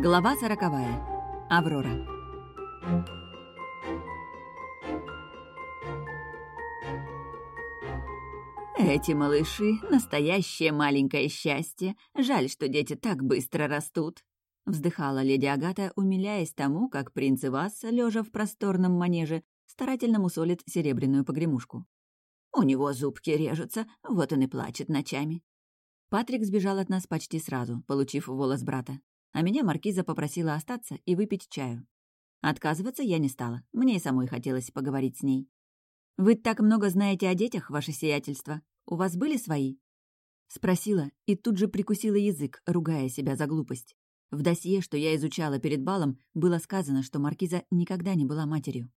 Глава сороковая. Аврора. Эти малыши — настоящее маленькое счастье. Жаль, что дети так быстро растут. Вздыхала леди Агата, умиляясь тому, как принц Ивас, лежа в просторном манеже, старательно мусолит серебряную погремушку. У него зубки режутся, вот он и плачет ночами. Патрик сбежал от нас почти сразу, получив волос брата а меня маркиза попросила остаться и выпить чаю. Отказываться я не стала, мне и самой хотелось поговорить с ней. «Вы так много знаете о детях, ваше сиятельство. У вас были свои?» Спросила и тут же прикусила язык, ругая себя за глупость. В досье, что я изучала перед балом, было сказано, что маркиза никогда не была матерью.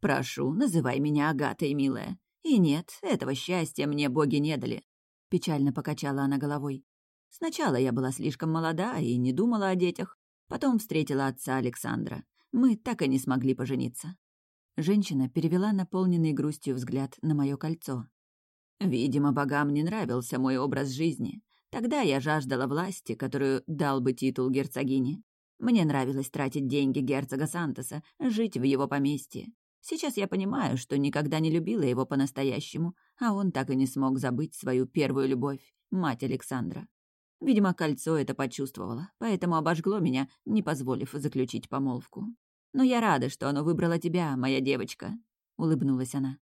«Прошу, называй меня Агатой, милая. И нет, этого счастья мне боги не дали», — печально покачала она головой. Сначала я была слишком молода и не думала о детях. Потом встретила отца Александра. Мы так и не смогли пожениться. Женщина перевела наполненный грустью взгляд на мое кольцо. Видимо, богам не нравился мой образ жизни. Тогда я жаждала власти, которую дал бы титул герцогини. Мне нравилось тратить деньги герцога Сантоса, жить в его поместье. Сейчас я понимаю, что никогда не любила его по-настоящему, а он так и не смог забыть свою первую любовь, мать Александра. Видимо, кольцо это почувствовало, поэтому обожгло меня, не позволив заключить помолвку. «Но я рада, что оно выбрало тебя, моя девочка», — улыбнулась она.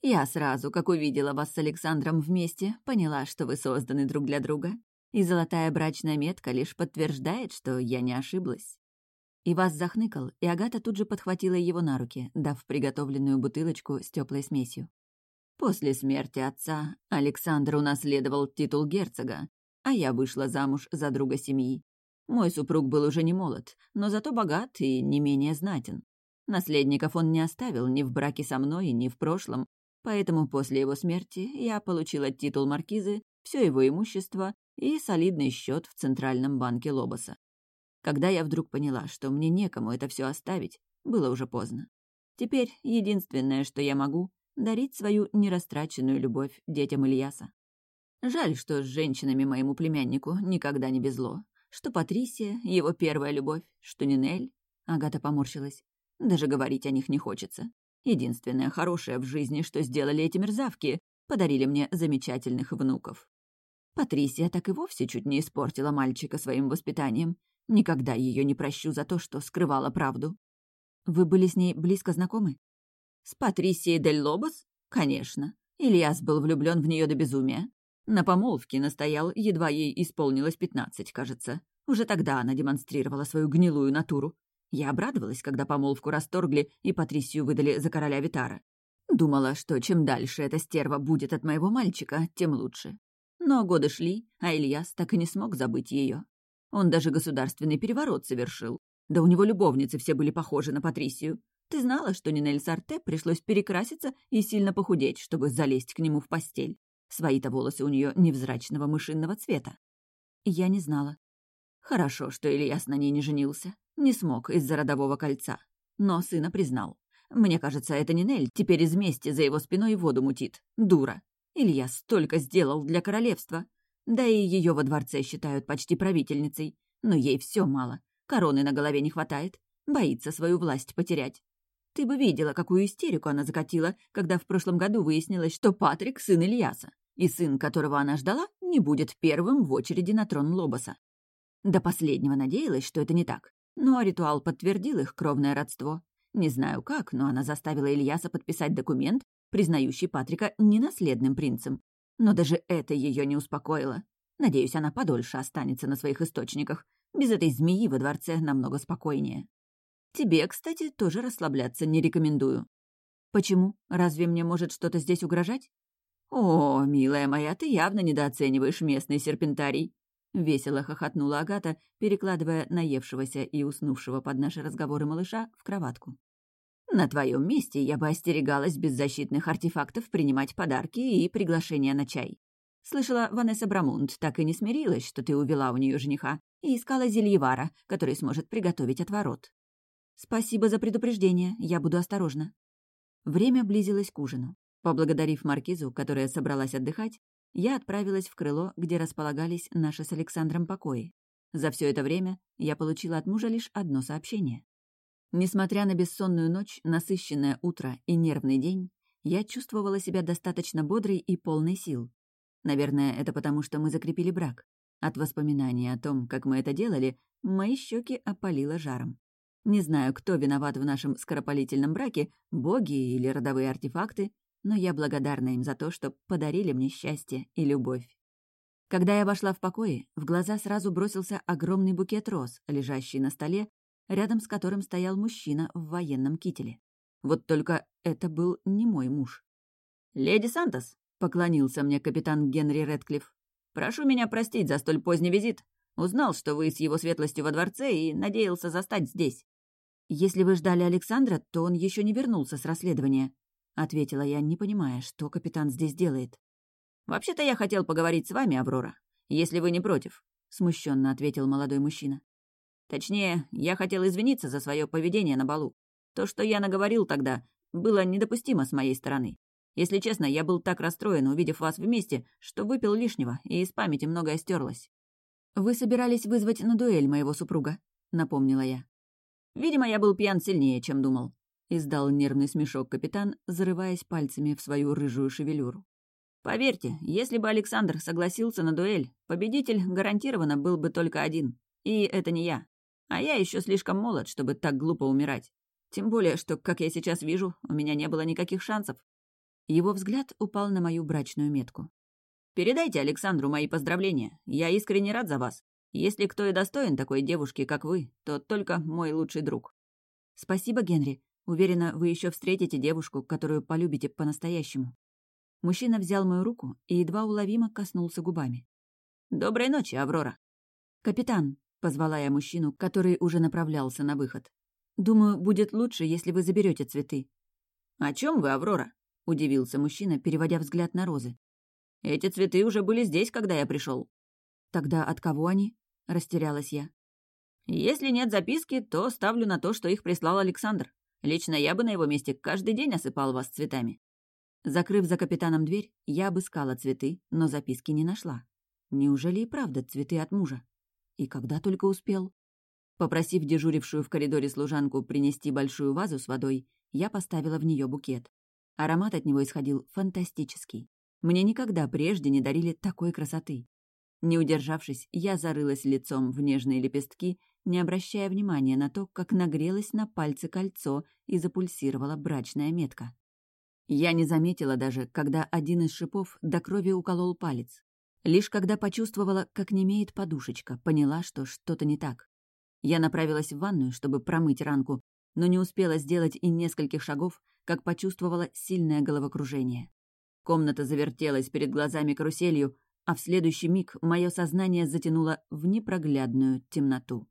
«Я сразу, как увидела вас с Александром вместе, поняла, что вы созданы друг для друга, и золотая брачная метка лишь подтверждает, что я не ошиблась». И вас захныкал, и Агата тут же подхватила его на руки, дав приготовленную бутылочку с теплой смесью. После смерти отца Александр унаследовал титул герцога, а я вышла замуж за друга семьи. Мой супруг был уже не молод, но зато богат и не менее знатен. Наследников он не оставил ни в браке со мной, ни в прошлом, поэтому после его смерти я получила титул маркизы, все его имущество и солидный счет в Центральном банке Лобоса. Когда я вдруг поняла, что мне некому это все оставить, было уже поздно. Теперь единственное, что я могу — дарить свою нерастраченную любовь детям Ильяса. Жаль, что с женщинами моему племяннику никогда не безло. Что Патрисия, его первая любовь, что Нинель. Агата поморщилась. Даже говорить о них не хочется. Единственное хорошее в жизни, что сделали эти мерзавки, подарили мне замечательных внуков. Патрисия так и вовсе чуть не испортила мальчика своим воспитанием. Никогда ее не прощу за то, что скрывала правду. Вы были с ней близко знакомы? С Патрисией Дель Лобос? Конечно. Ильяс был влюблен в нее до безумия. На помолвке настоял, едва ей исполнилось пятнадцать, кажется. Уже тогда она демонстрировала свою гнилую натуру. Я обрадовалась, когда помолвку расторгли и Патрисию выдали за короля Витара. Думала, что чем дальше эта стерва будет от моего мальчика, тем лучше. Но годы шли, а Ильяс так и не смог забыть ее. Он даже государственный переворот совершил. Да у него любовницы все были похожи на Патрисию. Ты знала, что Нинель Сарте пришлось перекраситься и сильно похудеть, чтобы залезть к нему в постель? Свои-то волосы у нее невзрачного мышинного цвета. Я не знала. Хорошо, что Ильяс на ней не женился. Не смог из-за родового кольца. Но сына признал. Мне кажется, это Нинель теперь из мести за его спиной воду мутит. Дура. Ильяс столько сделал для королевства. Да и ее во дворце считают почти правительницей. Но ей все мало. Короны на голове не хватает. Боится свою власть потерять. Ты бы видела, какую истерику она закатила, когда в прошлом году выяснилось, что Патрик — сын Ильяса и сын, которого она ждала, не будет первым в очереди на трон Лобоса. До последнего надеялась, что это не так, но ритуал подтвердил их кровное родство. Не знаю как, но она заставила Ильяса подписать документ, признающий Патрика ненаследным принцем. Но даже это ее не успокоило. Надеюсь, она подольше останется на своих источниках. Без этой змеи во дворце намного спокойнее. Тебе, кстати, тоже расслабляться не рекомендую. Почему? Разве мне может что-то здесь угрожать? «О, милая моя, ты явно недооцениваешь местный серпентарий!» Весело хохотнула Агата, перекладывая наевшегося и уснувшего под наши разговоры малыша в кроватку. «На твоем месте я бы остерегалась беззащитных артефактов принимать подарки и приглашения на чай. Слышала, Ванесса Брамунд так и не смирилась, что ты увела у нее жениха, и искала зельевара, который сможет приготовить отворот. Спасибо за предупреждение, я буду осторожна». Время близилось к ужину. Поблагодарив маркизу, которая собралась отдыхать, я отправилась в крыло, где располагались наши с Александром покои. За все это время я получила от мужа лишь одно сообщение. Несмотря на бессонную ночь, насыщенное утро и нервный день, я чувствовала себя достаточно бодрой и полной сил. Наверное, это потому, что мы закрепили брак. От воспоминаний о том, как мы это делали, мои щеки опалило жаром. Не знаю, кто виноват в нашем скоропалительном браке, боги или родовые артефакты, но я благодарна им за то, что подарили мне счастье и любовь. Когда я вошла в покое, в глаза сразу бросился огромный букет роз, лежащий на столе, рядом с которым стоял мужчина в военном кителе. Вот только это был не мой муж. «Леди Сантос», — поклонился мне капитан Генри Редклифф, «прошу меня простить за столь поздний визит. Узнал, что вы с его светлостью во дворце и надеялся застать здесь». «Если вы ждали Александра, то он еще не вернулся с расследования», — ответила я, не понимая, что капитан здесь делает. «Вообще-то я хотел поговорить с вами, Аврора, если вы не против», — смущенно ответил молодой мужчина. «Точнее, я хотел извиниться за свое поведение на балу. То, что я наговорил тогда, было недопустимо с моей стороны. Если честно, я был так расстроен, увидев вас вместе, что выпил лишнего, и из памяти многое стерлось. «Вы собирались вызвать на дуэль моего супруга», — напомнила я. «Видимо, я был пьян сильнее, чем думал», — издал нервный смешок капитан, зарываясь пальцами в свою рыжую шевелюру. «Поверьте, если бы Александр согласился на дуэль, победитель гарантированно был бы только один. И это не я. А я еще слишком молод, чтобы так глупо умирать. Тем более, что, как я сейчас вижу, у меня не было никаких шансов». Его взгляд упал на мою брачную метку. «Передайте Александру мои поздравления. Я искренне рад за вас. Если кто и достоин такой девушки, как вы, то только мой лучший друг. Спасибо, Генри. Уверена, вы еще встретите девушку, которую полюбите по-настоящему. Мужчина взял мою руку и едва уловимо коснулся губами. «Доброй ночи, Аврора!» «Капитан!» — позвала я мужчину, который уже направлялся на выход. «Думаю, будет лучше, если вы заберете цветы». «О чем вы, Аврора?» — удивился мужчина, переводя взгляд на розы. «Эти цветы уже были здесь, когда я пришел. «Тогда от кого они?» — растерялась я. «Если нет записки, то ставлю на то, что их прислал Александр. Лично я бы на его месте каждый день осыпал вас цветами». Закрыв за капитаном дверь, я обыскала цветы, но записки не нашла. Неужели и правда цветы от мужа? И когда только успел? Попросив дежурившую в коридоре служанку принести большую вазу с водой, я поставила в нее букет. Аромат от него исходил фантастический. Мне никогда прежде не дарили такой красоты. Не удержавшись, я зарылась лицом в нежные лепестки, не обращая внимания на то, как нагрелось на пальце кольцо и запульсировала брачная метка. Я не заметила даже, когда один из шипов до крови уколол палец. Лишь когда почувствовала, как немеет подушечка, поняла, что что-то не так. Я направилась в ванную, чтобы промыть ранку, но не успела сделать и нескольких шагов, как почувствовала сильное головокружение. Комната завертелась перед глазами каруселью, а в следующий миг мое сознание затянуло в непроглядную темноту.